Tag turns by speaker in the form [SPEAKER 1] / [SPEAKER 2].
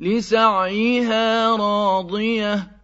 [SPEAKER 1] لسعيها راضية.